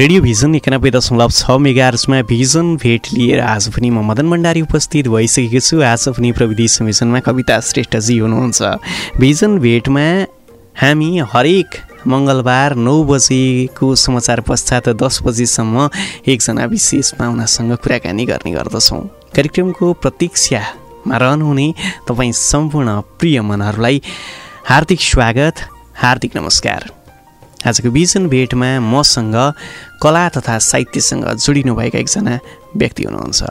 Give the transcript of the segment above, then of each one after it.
Radio vision एकानब्बे दशमलव छ मेगार्समा भिजन भेट लिएर आज पनि म मदन भण्डारी उपस्थित भइसकेको छु। आज पनि प्रविधि समिशनमा कविता श्रेष्ठजी हुनुहुन्छ। भिजन भेटमा हामी हरेक मङ्गलबार नौ बजेको समाचार पश्चात दस बजीसम्म एकजना विशेष पाहुनासँग कुराकानी गर्ने गर्दछौँ। कार्यक्रमको प्रतीक्षामा रहनुहुने तपाईँ सम्पूर्ण प्रिय मनहरूलाई हार्दिक स्वागत हार्दिक नमस्कार। आजको भिजन भेटमा मसँग कला तथा साहित्यसँग जोडिनुभएका एकजना व्यक्ति हुनुहुन्छ।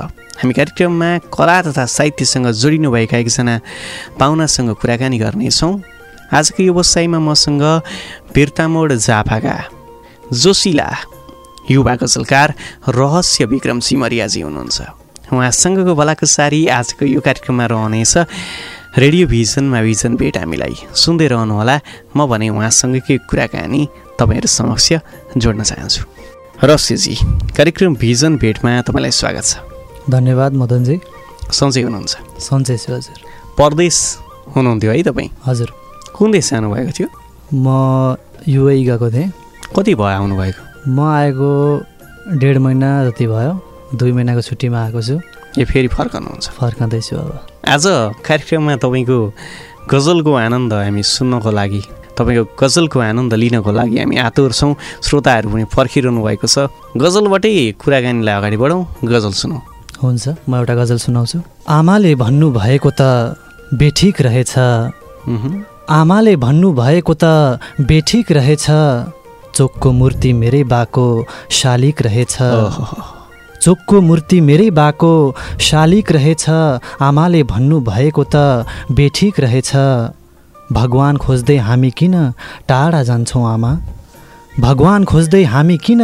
हामी कार्यक्रममा कला तथा साहित्यसँग जोडिनुभएका एकजना पाहुनासँग कुराकानी गर्नेछौँ। आजको यो बसाइमा मसँग बिर्तामोड जाफाका जोसिला युवा गजलकार रहस्य विक्रम सिमरियाजी हुनुहुन्छ। उहाँसँगको बलाकुसारी आजको यो कार्यक्रममा रहनेछ। रेडियो भिजनमा भिजन भेट हामीलाई सुन्दै रहनुहोला। म भने उहाँसँगकै कुराकानी तपाईँहरू समक्ष जोड्न चाहन्छु। रस्यजी कार्यक्रम भिजन भेटमा तपाईँलाई स्वागत छ। धन्यवाद मदनजी। सन्चै हुनुहुन्छ? सन्चै छु हजुर। परदेश हुनुहुन्थ्यो है तपाईँ? हजुर। कुन देश जानुभएको थियो? म युए गएको थिएँ। कति भयो आउनुभएको? म आएको डेढ महिना जति भयो। दुई महिनाको छुट्टीमा आएको छु। ए फेरि फर्कनुहुन्छ। फर्काउँदैछु अब। आज कार्यक्रममा तपाईँको गजलको आनन्द हामी सुन्नको लागि तपाईँको गजलको आनन्द लिनको लागि हामी आतुर छौँ। श्रोताहरू पनि पर्खिरहनु भएको छ। गजलबाटै कुराकानीलाई अगाडि बढौँ गजल सुनौँ। हुन्छ म एउटा गजल सुनाउँछु। आमाले भन्नुभएको त बेठिक रहेछ। आमाले भन्नुभएको त बेठिक रहेछ। चोकको मूर्ति मेरै बाको शालिक रहेछ। चोकको मूर्ति मेरै बाको शालिक रहेछ। आमाले भन्नुभएको त बेठिक रहेछ। भगवान खोज्दै हामी किन टाढा जान्छौँ आमा? भगवान खोज्दै हामी किन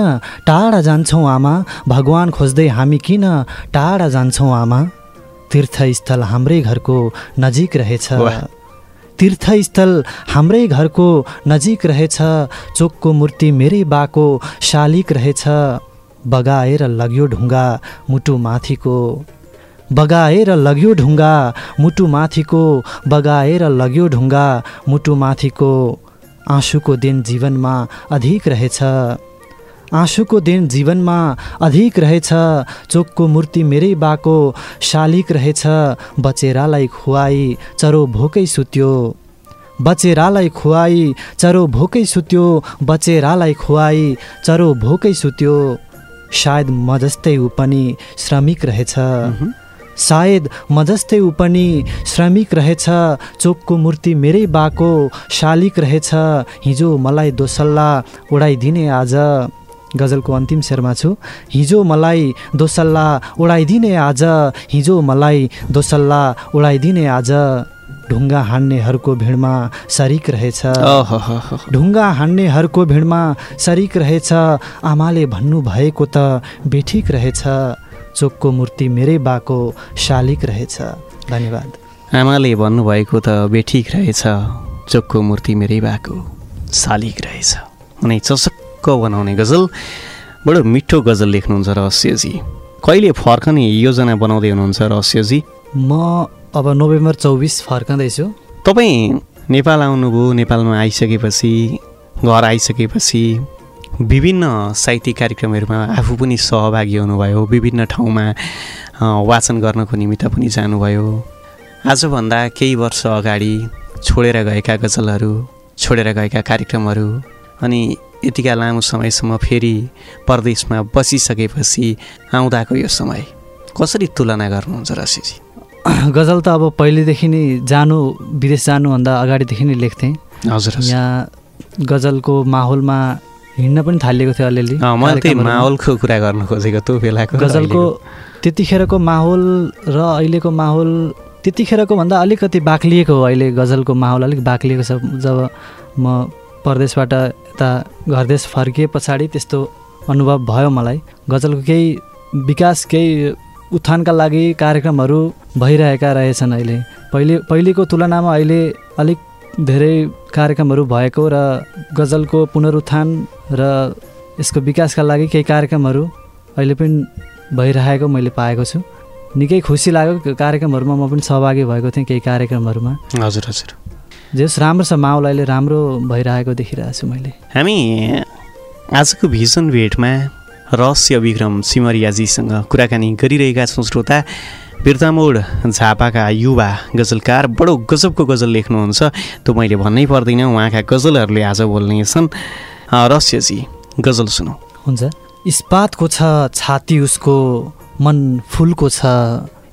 टाढा जान्छौँ आमा? भगवान खोज्दै हामी किन टाढा जान्छौँ आमा? तीर्थस्थल हाम्रै घरको नजिक रहेछ। तीर्थस्थल हाम्रै घरको नजिक रहेछ। चोकको मूर्ति मेरै बाको शालिक रहेछ। बगाएर लग्यो ढुङ्गा मुटु माथिको बगाएर लग्यो ढुङ्गा मुटु माथिको बगाएर लग्यो ढुङ्गा मुटु माथिको आँसुको दिन जीवनमा अधिक रहेछ। आँसुको दिन जीवनमा अधिक रहेछ। चोकको मूर्ति मेरै बाको शालिक रहेछ। बचेरालाई खुवाई चरो भोकै सुत्यो। बचेरालाई खुवाई चरो भोकै सुत्यो। बचेरालाई खुवाई चरो भोकै सुत्यो। सायद म जस्तै ऊ पनि श्रमिक रहेछ। सायद म जस्तै ऊ पनि श्रमिक रहेछ। चोकको मूर्ति मेरै बाको शालिक रहेछ। हिजो मलाई दोसल्ला उडाइदिने आज। गजलको अन्तिम शेरमा छु। हिजो मलाई दोसल्ला उडाइदिने आज। हिजो मलाई दोसल्ला उडाइदिने आज। ढुङ्गा हान्नेहरूको भिडमा सरिक रहेछ। ढुङ्गा हान्नेहरूको भिडमा सरिक रहेछ। आमाले भन्नुभएको त बेठिक रहेछ। चोकको मूर्ति मेरै बाको शालिक रहेछ। धन्यवाद। आमाले भन्नुभएको त बेठिक रहेछ। चोकको मूर्ति मेरै बाको शालिक रहेछ। अनि चसक्क बनाउने गजल। बडो मिठो गजल लेख्नुहुन्छ रहस्यजी। कहिले फर्कने योजना बनाउँदै हुनुहुन्छ रहस्यजी? म अब नोभेम्बर चौबिस फर्कँदैछु। तपाईँ नेपाल आउनुभयो नेपालमा आइसकेपछि घर आइसकेपछि विभिन्न साहित्यिक कार्यक्रमहरूमा आफू पनि सहभागी हुनुभयो विभिन्न ठाउँमा वाचन गर्नको निमित्त पनि जानुभयो। आजभन्दा केही वर्ष अगाडि छोडेर गएका गजलहरू छोडेर गएका कार्यक्रमहरू अनि यतिका लामो समयसम्म फेरि परदेशमा बसिसकेपछि आउँदाको यो समय। कसरी तुलना गर्नुहुन्छ रसीजी गजल त अब पहिलेदेखि नै जानु विदेश जानुभन्दा अगाडिदेखि नै लेख्थेँ। हजुर यहाँ गजलको माहौलमा हिँड्न पनि थालिएको थियो अलिअलि। माहौलको कुरा गर्न खोजेको त्यो बेलाको गजलको त्यतिखेरको माहौल र अहिलेको माहौल त्यतिखेरको भन्दा अलिकति बाक्लिएको हो अहिले गजलको माहौल अलिक बाक्लिएको छ। जब म परदेशबाट यता घरदेश फर्किए पछाडि त्यस्तो अनुभव भयो मलाई। गजलको केही विकास केही उत्थानका लागि कार्यक्रमहरू भइरहेका रहेछन् अहिले। पहिले पहिलेको तुलनामा अहिले अलिक धेरै कार्यक्रमहरू भएको र गजलको पुनरुत्थान र यसको विकासका लागि केही कार्यक्रमहरू अहिले पनि भइरहेको मैले पाएको छु। निकै खुसी लाग्यो कार्यक्रमहरूमा म पनि सहभागी भएको थिएँ केही कार्यक्रमहरूमा। हजुर हजुर। जस राम्रो छ माहौल अहिले राम्रो भइरहेको देखिरहेको छु मैले। हामी आजको भिजन भेटमा रहस्य विक्रम सिमरियाजीसँग कुराकानी गरिरहेका छौँ श्रोता। बिर्तामोड झापाका युवा गजलकार बडो गजबको गजल लेख्नुहुन्छ। त्यो मैले भन्नै पर्दैन उहाँका गजलहरूले आज बोल्नेछन् रहस्यजी गजल सुनौ। हुन्छ। इस्पातको छ छाती उसको मन फुलको छ।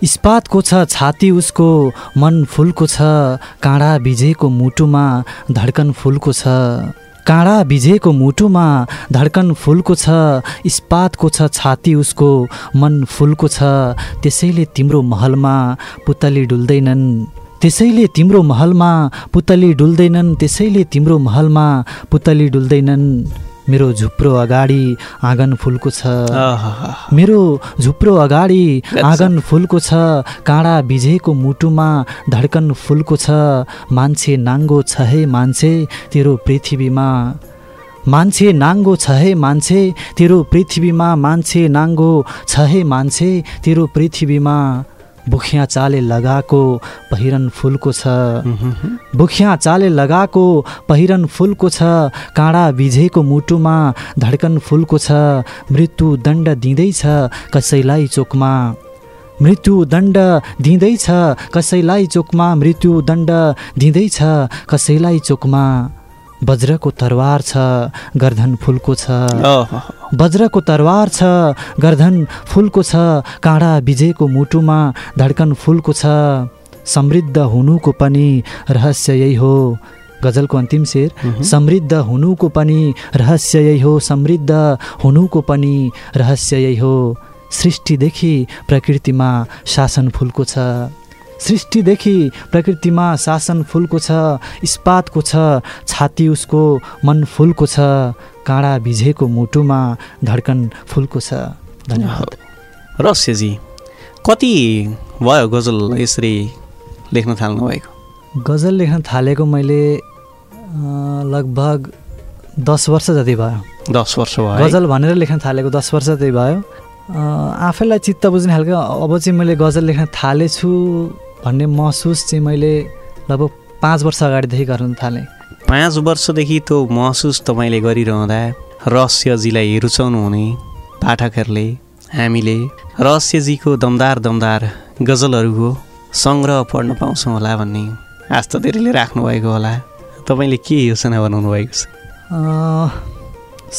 इस्पातको छ छाती उसको मन फुलको छ। काँडा बिजेको मुटुमा धड्कन फुलको छ। काँडा बिजेको मुटुमा धड्कन फुलको छ इस्पातको छ छाती उसको मन फुलको छ। त्यसैले तिम्रो महलमा पुतली डुल्दैनन्। त्यसैले तिम्रो महलमा पुतली डुल्दैनन्। त्यसैले तिम्रो महलमा पुतली डुल्दैनन्। मेरो झुप्रो अगाडि आँगन फुलको छ। मेरो झुप्रो अगाडि आँगन फुलको छ। काँडा बिझेको मुटुमा धड्कन फुलको छ। मान्छे नाङ्गो छ है मान्छे तेरो पृथ्वीमा। मान्छे नाङ्गो छ है मान्छे तेरो पृथ्वीमा। मान्छे नाङ्गो छ है मान्छे तेरो पृथ्वीमा। बुखिया चाले लगाएको पहिरन फुलको छ। बुखिया चाले लगाएको पहिरन फुलको छ। काँडा बिझेको मुटुमा धड्कन फुलको छ। मृत्यु दण्ड दिँदैछ कसैलाई चोकमा। मृत्यु दण्ड दिँदैछ कसैलाई चोकमा। मृत्यु दण्ड दिँदैछ कसैलाई चोकमा। वज्रको तरवार छ गर्धन फुलको छ। वज्रको तरवार छ गर्धन फुलको छ काँडा बिजेको मुटुमा धड्कन फुलको छ। समृद्ध हुनुको पनि रहस्य यही हो। गजलको अन्तिम शेर समृद्ध हुनुको पनि रहस्य यही हो। समृद्ध हुनुको पनि रहस्य यही हो। सृष्टिदेखि प्रकृतिमा शासन फुलको छ। सृष्टिदेखि प्रकृतिमा शासन फुलको छ इस्पातको छ छाती उसको मन फुलको छ काँडा भिझेको मुटुमा धड्कन फुलको छ। धन्यवाद। रहस्यजी कति भयो गजल यसरी लेख्न थाल्नु भएको गजल लेख्न थालेको मैले लगभग दस वर्ष जति भयो। दस वर्ष भयो गजल भनेर लेख्न थालेको दस वर्ष जति भयो। आफैलाई चित्त बुझ्ने खालको अब चाहिँ मैले गजल लेख्न थालेछु भन्ने महसुस चाहिँ मैले लगभग पाँच वर्ष अगाडिदेखि गर्न थालेँ। पाँच वर्षदेखि त्यो महसुस तपाईँले गरिरहँदा रहस्यजीलाई रुचाउनु हुने पाठकहरूले हामीले रहस्यजीको दमदार दमदार गजलहरूको सङ्ग्रह पढ्न पाउँछौँ होला भन्ने त धेरैले राख्नुभएको होला। तपाईँले के योजना बनाउनु भएको छ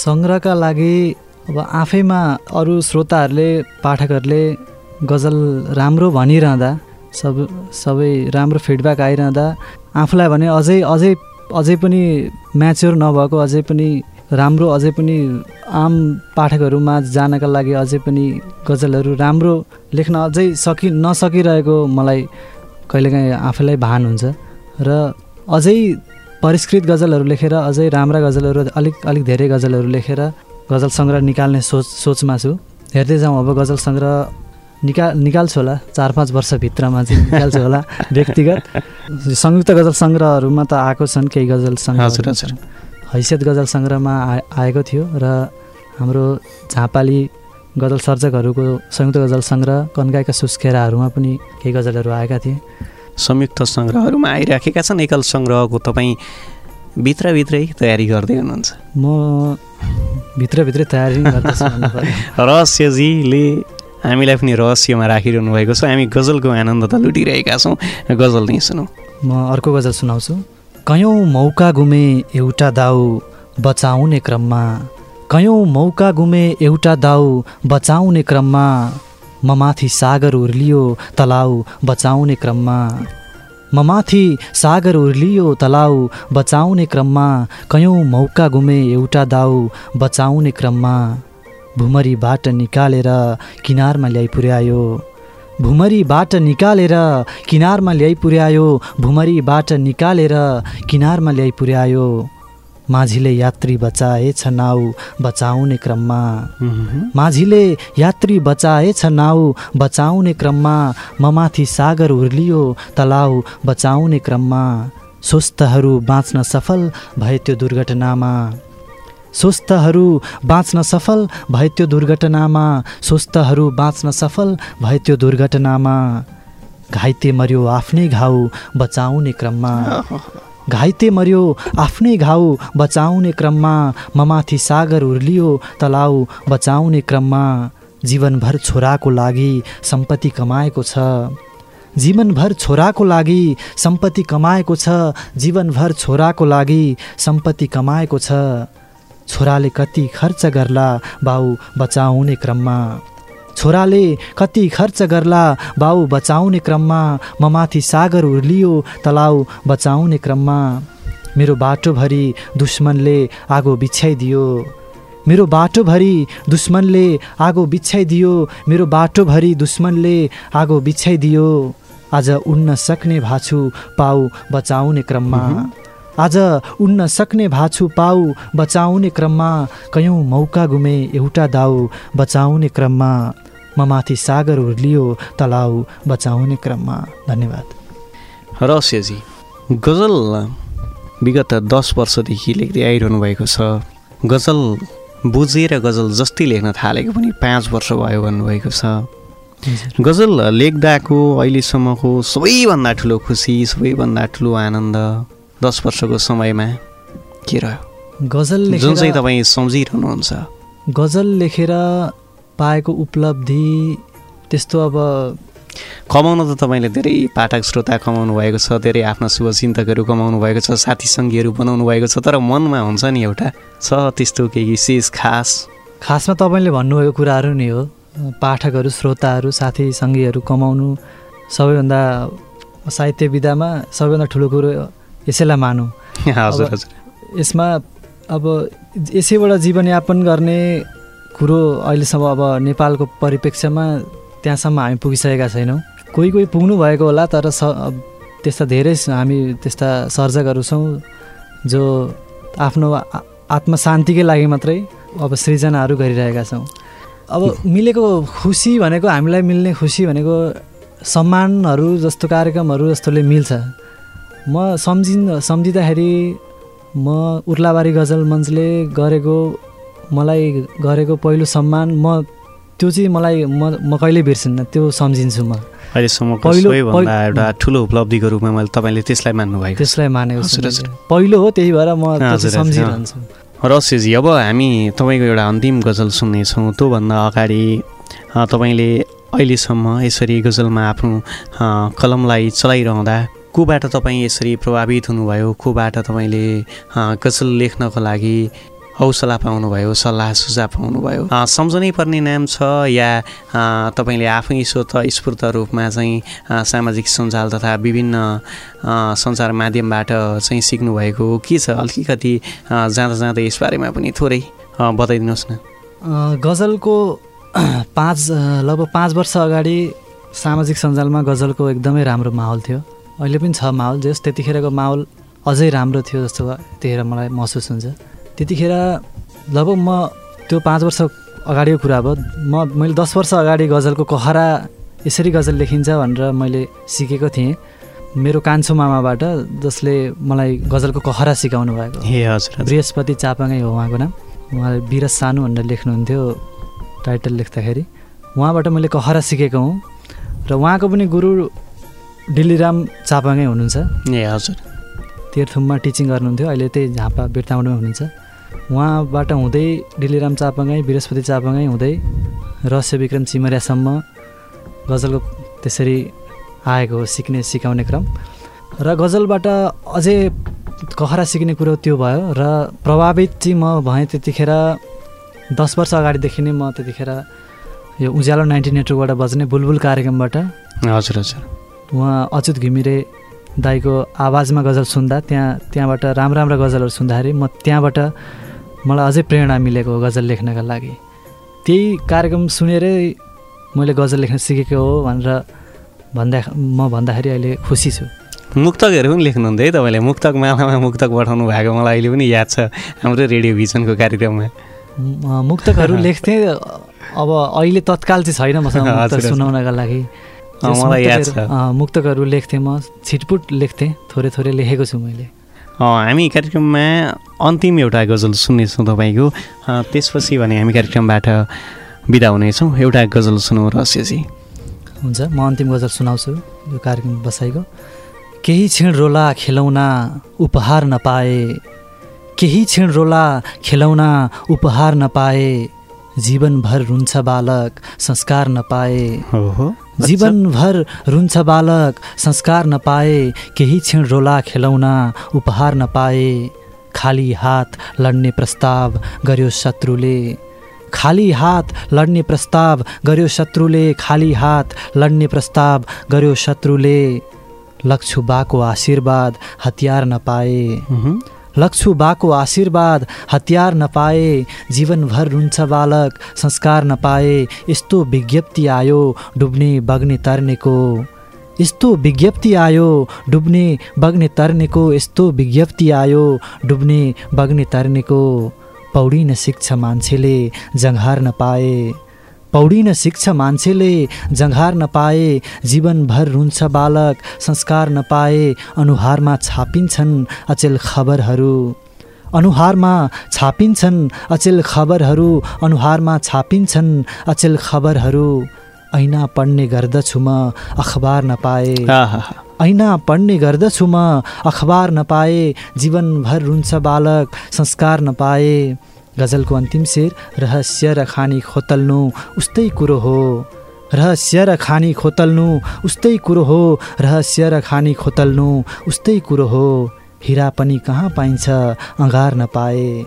सङ्ग्रहका लागि अब आफैमा अरू श्रोताहरूले पाठकहरूले गजल राम्रो भनिरहँदा सब सबै राम्रो फिडब्याक आइरहँदा आफूलाई भने अझै अझै अझै पनि म्याच्योर नभएको अझै पनि राम्रो अझै पनि आम पाठकहरूमा जानका लागि अझै पनि गजलहरू राम्रो लेख्न अझै सकि नसकिरहेको मलाई कहिलेकाहीँ आफैलाई भान हुन्छ। र अझै परिष्कृत गजलहरू लेखेर अझै राम्रा गजलहरू अलिक अलिक धेरै गजलहरू लेखेर गजल सङ्ग्रह निकाल्ने सोच सोचमा छु। हेर्दै जाउँ अब गजल सङ्ग्रह निका निकाल्छु होला। चार पाँच वर्षभित्रमा चाहिँ निकाल्छु होला व्यक्तिगत। संयुक्त गजल सङ्ग्रहहरूमा त आएको छन् केही गजल सङ्ग्रह। हैसियत गजल सङ्ग्रहमा आएको थियो र हाम्रो झापाली गजल सर्जकहरूको संयुक्त गजल सङ्ग्रह कन्काइका सुस्खेराहरूमा पनि केही गजलहरू आएका थिए। संयुक्त सङ्ग्रहहरूमा आइराखेका छन् एकल सङ्ग्रहको तपाईँ भित्रभित्रै तयारी गर्दै हुनुहुन्छ। म भित्रभित्रै तयारी रहस्यजीले हामीलाई पनि रहस्यमा राखिरहनु भएको छ। हामी गजलको आनन्द त लुटिरहेका छौँ गजल नै सुनौ म अर्को गजल सुनाउँछु। कयौँ मौका गुमे एउटा दाउ बचाउने क्रममा कयौँ मौका गुमे एउटा दाउ बचाउने क्रममा म माथि सागर उर्लियो तलाउ बचाउने क्रममा। म माथि सागर उर्लियो तलाउ बचाउने क्रममा कयौँ मौका गुमे एउटा दाउ बचाउने क्रममा। भुमरीबाट निकालेर किनारमा ल्याइ पुर्यायो भुमरीबाट निकालेर किनारमा ल्याइ पुर्यायो भुमरीबाट निकालेर किनारमा ल्याइ पुर्यायो माझीले यात्री बचाएछ नाउ बचाउने क्रममा। माझीले यात्री बचाएछ नाउ बचाउने क्रममा। ममाथि सागर उर्लियो तलाउ बचाउने क्रममा। स्वस्थहरू बाँच्न सफल भए त्यो दुर्घटनामा। स्वस्थहरू बाँच्न सफल भए त्यो दुर्घटनामा स्वस्थहरू बाँच्न सफल भए त्यो दुर्घटनामा। घाइते मर्यो आफ्नै घाउ बचाउने क्रममा। घाइते मर्यो आफ्नै घाउ बचाउने क्रममा। ममाथि सागर उर्लियो तलाउ बचाउने क्रममा। जीवनभर छोराको लागि सम्पत्ति कमाएको छ। जीवनभर छोराको लागि सम्पत्ति कमाएको छ। जीवनभर छोराको लागि सम्पत्ति कमाएको छ। छोराले कति खर्च गर्ला बाउ बचाउने क्रममा। छोराले कति खर्च गर्ला बाउ बचाउने क्रममा। ममाथि सागर उर्लियो तलाउ बचाउने क्रममा। मेरो बाटोभरि दुश्मनले आगो बिछ्याइदियो मेरो बाटोभरि दुश्मनले आगो बिछ्याइदियो मेरो बाटोभरि दुश्मनले आगो बिछ्याइदियो आज उड्न सक्ने भाछु पाउ बचाउने क्रममा। आज उड्न सक्ने भाछु पाउ बचाउने क्रममा कयौँ मौका गुमे एउटा दाउ बचाउने क्रममा म माथि सागर उर्लियो तलाउ बचाउने क्रममा। धन्यवाद। रहस्यजी गजल विगत दस वर्षदेखि लेख्दै आइरहनु भएको छ। गजल बुझेर गजल जस्तै लेख्न थालेको पनि पाँच वर्ष भयो भन्नुभएको छ। गजल लेख्दाको अहिलेसम्मको सबैभन्दा ठुलो खुसी सबैभन्दा ठुलो आनन्द। दस वर्षको समयमा के रह्यो गजल जुन चाहिँ तपाईँ सम्झिरहनुहुन्छ। गजल लेखेर पाएको उपलब्धि त्यस्तो अब कमाउन त तपाईँले धेरै पाठक श्रोता कमाउनु भएको छ धेरै आफ्ना शुभचिन्तकहरू कमाउनु भएको छ साथी सङ्गीहरू बनाउनु भएको छ तर मनमा हुन्छ नि एउटा छ त्यस्तो केही विशेष खास? खासमा तपाईँले भन्नुभएको कुराहरू नै हो। पाठकहरू श्रोताहरू साथी सङ्गीहरू कमाउनु सबैभन्दा साहित्य विधामा सबैभन्दा ठुलो कुरो यसैलाई मानौँ। हजुर हजुर। यसमा अब यसैबाट जीवनयापन गर्ने कुरो अहिलेसम्म अब नेपालको परिप्रेक्ष्यमा त्यहाँसम्म हामी पुगिसकेका छैनौँ। कोही कोही पुग्नु भएको होला तर स त्यस्ता धेरै हामी त्यस्ता सर्जकहरू छौँ जो आफ्नो आत्मशान्तिकै लागि मात्रै अब सृजनाहरू गरिरहेका छौँ। अब मिलेको खुसी भनेको हामीलाई मिल्ने खुसी भनेको सम्मानहरू जस्तो कार्यक्रमहरू जस्तोले मिल्छ। म सम्झिन् सम्झिँदाखेरि म उर्लाबारी गजल मञ्चले गरेको मलाई गरेको पहिलो सम्मान म त्यो चाहिँ मलाई म म कहिले बिर्सिन्न त्यो सम्झिन्छु म। अहिलेसम्म पहिलो एउटा ठुलो उपलब्धिको रूपमा मैले तपाईँले त्यसलाई मान्नुभयो त्यसलाई मानेको छु। पहिलो हो त्यही भएर म सम्झिरहन्छु। रसेजी अब हामी तपाईँको एउटा अन्तिम गजल सुन्नेछौँ। त्योभन्दा अगाडि तपाईँले अहिलेसम्म यसरी गजलमा आफ्नो कलमलाई चलाइरहँदा कोबाट तपाईँ यसरी प्रभावित हुनुभयो? कोबाट तपाईँले गजल लेख्नको लागि हौसला पाउनुभयो सल्लाह सुझाव पाउनुभयो? सम्झनै पर्ने नाम छ या तपाईँले आफै स्वत स्फूर्त रूपमा चाहिँ सामाजिक सञ्जाल तथा विभिन्न सञ्चार माध्यमबाट चाहिँ सिक्नुभएको के छ? अलिकति जाँदा जाँदै यसबारेमा पनि थोरै बताइदिनुहोस् न। गजलको पाँच लगभग पाँच वर्ष अगाडि सामाजिक सञ्जालमा गजलको एकदमै राम्रो माहौल थियो। अहिले पनि छ माहौल जस त्यतिखेरको माहौल अझै राम्रो थियो जस्तो त्यतिखेर मलाई महसुस हुन्छ। त्यतिखेर लगभग म त्यो पाँच वर्ष अगाडिको कुरा अब म मैले दस वर्ष अगाडि गजलको कहरा यसरी गजल लेखिन्छ भनेर मैले सिकेको थिएँ। मेरो कान्छो मामाबाट जसले मलाई गजलको कहरा सिकाउनु भएको। ए हजुर बृहस्पति चापाङै हो उहाँको नाम। उहाँले बिरस सानु भनेर लेख्नुहुन्थ्यो टाइटल लेख्दाखेरि। उहाँबाट मैले कहरा सिकेको हुँ। र उहाँको पनि गुरु डिल्लीराम चापाङै हुनुहुन्छ? ए हजुर। तेर्थुममा टिचिङ गर्नुहुन्थ्यो। अहिले त्यही झापा बिर्ताउनुमा हुनुहुन्छ। उहाँबाट हुँदै डिलिराम चापाङै बृहस्पति चापाङै हुँदै रहस्य विक्रम चिमरियासम्म गजलको त्यसरी आएको हो सिक्ने सिकाउने क्रम। र गजलबाट अझै कहरा सिक्ने कुरो त्यो भयो र प्रभावित चाहिँ म भएँ त्यतिखेर दस वर्ष अगाडिदेखि नै म त्यतिखेर यो उज्यालो नाइन्टी नेटवर्कबाट बज्ने बुलबुल कार्यक्रमबाट। हजुर हजुर। उहाँ अच्युत घिमिरे दाईको आवाजमा गजल सुन्दा त्यहाँ त्यहाँबाट राम्रो राम्रो गजलहरू सुन्दाखेरि म त्यहाँबाट मलाई अझै प्रेरणा मिलेको हो गजल लेख्नका लागि। त्यही कार्यक्रम सुनेरै मैले गजल लेख्न सिकेको हो भनेर भन्दा म भन्दाखेरि अहिले खुसी छु। मुक्तकहरू पनि लेख्नुहुन्थ्यो है तपाईँले। मुक्तक मालामा मुक्तक पठाउनु भएको मलाई अहिले पनि याद छ हाम्रो रेडियो भिजनको कार्यक्रममा। मुक्तकहरू लेख्थेँ अब अहिले तत्काल चाहिँ छैन मसँग मुक्तक सुनाउनका लागि। मलाई याद छ। मुक्तकहरू लेख्थेँ म छिटपुट लेख्थेँ थोरै थोरै लेखेको छु मैले। हामी कार्यक्रममा अन्तिम एउटा गजल सुन्नेछौँ तपाईँको। त्यसपछि भने हामी कार्यक्रमबाट बिदा हुनेछौँ। एउटा गजल सुनौ रहस्यजी। हुन्छ म अन्तिम गजल सुनाउँछु यो कार्यक्रम बसाइको। केही क्षण रोला खेलौना उपहार नपाए केही क्षण रोला खेलौना उपहार नपाए जीवनभर रुन्छ बालक संस्कार नपाए। जीवनभर रुन्छ बालक संस्कार नपाए केही क्षण रोला खेलौना उपहार नपाए। खाली हात लड्ने प्रस्ताव गर्यो शत्रुले। खाली हात लड्ने प्रस्ताव गर्यो शत्रुले। खाली हात लड्ने प्रस्ताव गर्यो शत्रुले। लक्ष्ु बाको आशीर्वाद हतियार नपाए। उहुँ। लक्ष्ु बाको आशीर्वाद हतियार नपाए जीवनभर रुन्छ बालक संस्कार नपाए यस्तो विज्ञप्ति आयो डुब्ने बग्ने तर्नेको। यस्तो विज्ञप्ति आयो डुब्ने बग्ने तर्नेको। यस्तो विज्ञप्ति आयो डुब्ने बग्ने तर्नेको। पौडिन सिक्छ मान्छेले जङ्हार नपाए पौडिन सिक्छ मान्छेले जङ्घार नपाए जीवनभर रुन्छ बालक संस्कार नपाए अनुहारमा छापिन्छन् अचेल खबरहरू। अनुहारमा छापिन्छन् अचेल खबरहरू अनुहारमा छापिन्छन् अचेल खबरहरू। ऐना पढ्ने गर्दछु म अखबार नपाए ऐना पढ्ने गर्दछु म अखबार नपाए जीवनभर रुन्छ बालक संस्कार नपाए गजलको अन्तिम शेर रहस्य र खानी खोतल्नु उस्तै कुरो हो। रहस्य र खानी खोतल्नु उस्तै कुरो हो। रहस्य र खानी खोतल्नु उस्तै कुरो हो। हिरा पनि कहाँ पाइन्छ? अँगार नपाए।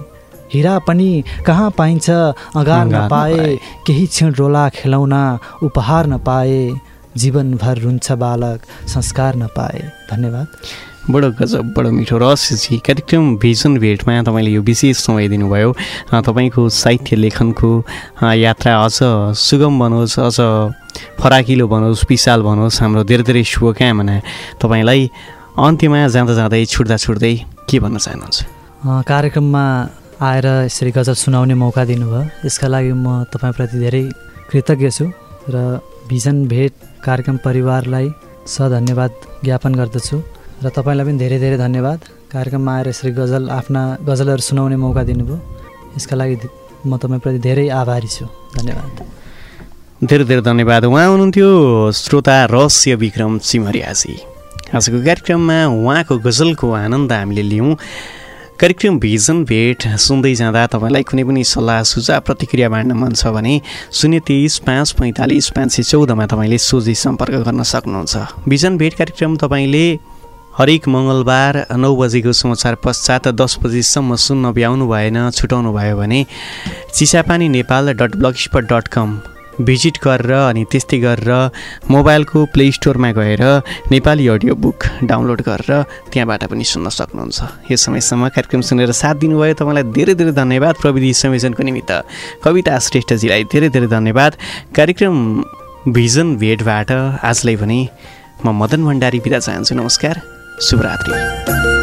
हिरा पनि कहाँ पाइन्छ? अँगार नपाए। केही क्षण रोला खेलौना उपहार नपाए। जीवनभर रुन्छ बालक संस्कार नपाए। धन्यवाद। बडो गजब बडो मिठो रहस्यजी। कार्यक्रम भिजन भेटमा तपाईँले यो विशेष समय दिनुभयो। तपाईँको साहित्य लेखनको यात्रा अझ सुगम बनोस् अझ फराकिलो बनोस् विशाल बनोस्। हाम्रो धेरै धेरै शुभकामना। तपाईँलाई अन्त्यमा जाँदा जाँदै छुट्दा छुट्दै के भन्न चाहनुहुन्छ? कार्यक्रममा आएर यसरी गजल सुनाउने मौका दिनुभयो। यसका लागि म तपाईँप्रति धेरै कृतज्ञ छु र भिजन भेट कार्यक्रम परिवारलाई सधन्यवाद ज्ञापन गर्दछु। र तपाईँलाई पनि धेरै धेरै धन्यवाद। कार्यक्रममा आएर यसरी गजल आफ्ना गजलहरू सुनाउने मौका दिनुभयो। यसका लागि म तपाईँप्रति धेरै आभारी छु। धन्यवाद। धेरै धेरै धन्यवाद। उहाँ हुनुहुन्थ्यो श्रोता रहस्य विक्रम सिमरियाजी। आजको कार्यक्रममा उहाँको गजलको आनन्द हामीले लियौँ। कार्यक्रम भिजन भेट सुन्दै जाँदा तपाईँलाई कुनै पनि सल्लाह सुझाव प्रतिक्रिया बाँड्न मन छ भने शून्य तेइस पाँच पैँतालिस पाँच सय चौधमा तपाईँले सोझै सम्पर्क गर्न सक्नुहुन्छ। भिजन भेट कार्यक्रम तपाईँले हरेक मङ्गलबार नौ बजेको समाचार पश्चात दस बजीसम्म सुन्न भ्याउनु भएन छुटाउनु भयो भने Chisapani Nepal dot blogspot dot com. Visit गरेर अनि त्यस्तै गरेर मोबाइलको प्ले स्टोरमा गएर नेपाली अडियो बुक डाउनलोड गरेर त्यहाँबाट पनि सुन्न सक्नुहुन्छ। यो समयसम्म कार्यक्रम सुनेर साथ दिनुभयो तपाईँलाई धेरै धेरै धन्यवाद। प्रविधि संयोजनको निमित्त कविता श्रेष्ठजीलाई धेरै धेरै धन्यवाद। कार्यक्रम भिजन भेटबाट आजलाई भने म मदन भण्डारी बिदा चाहन्छु। नमस्कार। शुभरात्रि।